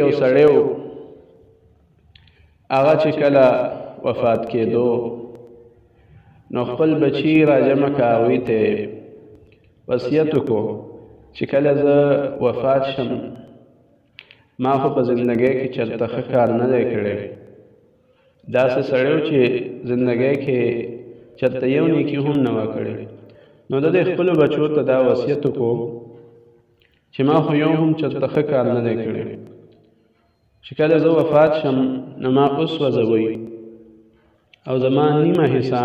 یو سړی و هغه چې کله وفات کېدو نو خپل بچی راجم کا وی ته وصیت کو چې کله زه وفات شم ما خو په زندګۍ کې چرته ښه کار نه دی کړی داسې سړی و چې زندګۍ کې چرته یو نیکي هم نه وه کړې نو د دې خپلو بچو ته دا وصیت کو چې ما خو یو هم چرته ښه کار نه دی کړی چې کله زه وفات شم نو ما اوس وځوي او زما نیمه حصہ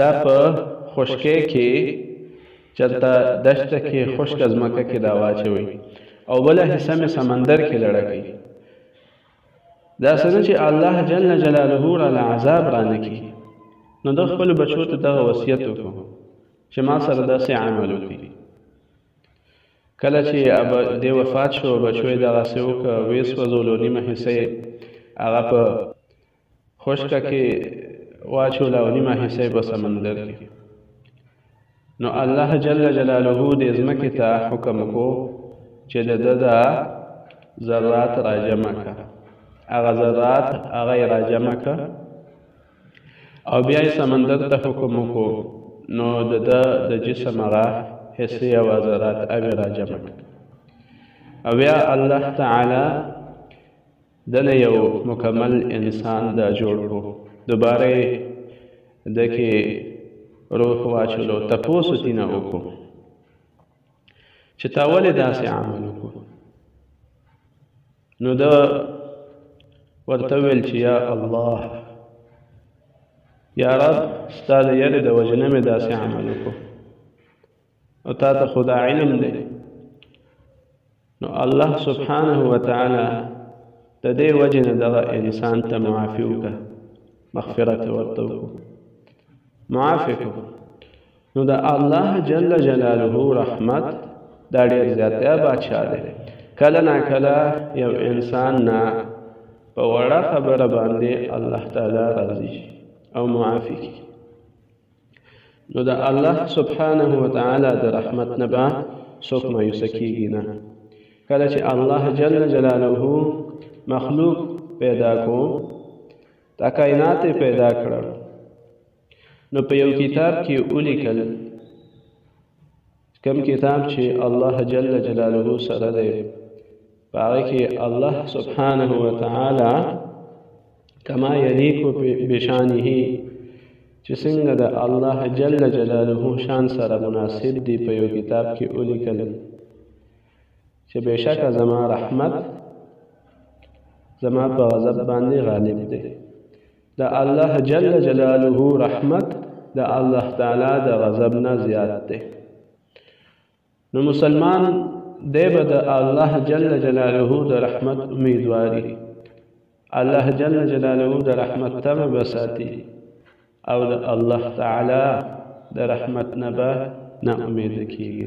دا په خشکې کې چرته دشته کې خشک ځمکه کې دا واچوي او بل حصہ مې سمندر کې لړګي دا سره چې الله جل جلاله را عذاب را نکي نو د خپل بچو ته دغه وصیت وکړو چې ما سره داسې عمل وکړي کله چې اب دی وفات شو بچو یې دغه سه وک وې سوزولو نیمه حصہ هغه په خشکه کې واچول او نیمه حصہ په سمندر کې نو الله جل جلاله دې زمکه ته حکم کو چې د ددا ذرات راجمع کړه هغه ذرات هغه راجمع کړه او بیا یې سمندر ته حکم وکړو نو د ده د جسم هغه حصې او عضلات اوې راجمع او بیا الله تعالی دنه یو مکمل انسان دا جوړ کړو دوباره د کې روح واچولو تپوس تینه وکړو چې تا ولې داسې عمل وکړو نو دا ورته ویل چې یا الله یا رب ستا د یارې د وجنه مې داسې عمل وکړو او تا ته خدا علم دی نو الله سبحانه وتعالی د دې وجه نه دغه انسان ته معافي وکړه مغفرت ورته وکړو معافي کړو نو د الله جل جلاله رحمت دا ډېر زیاته بادشاه دی کله نا کله یو انسان نه په وړه خبره باندې الله تعالی راضي او معافي کوي نو د الله سبحانه و تعالی د رحمت نه به څوک مایوس کیږي نه کله چې الله جل جلاله مخلوق پیدا کو دا کائنات پیدا کړل نو په یو کتاب کې ولیکل کوم کتاب چې الله جل جلاله سره دی هغه کې الله سبحانه و تعالی کما یلیق بشانه چې څنګه د الله جل جلاله شان سره مناسب دی په یو کتاب کې ولیکل چې بشکه زما رحمت زما په غضب باندې غالب دی د الله جل جلاله رحمت د الله تعالی د غضب نه زیات دی نو مسلمان دی به د الله جل جلاله د رحمت امیدواري الله جل جلاله د رحمت تمه به ساتي او د الله تعالی د رحمت نه به نا امیده کیږي